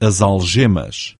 as algemas.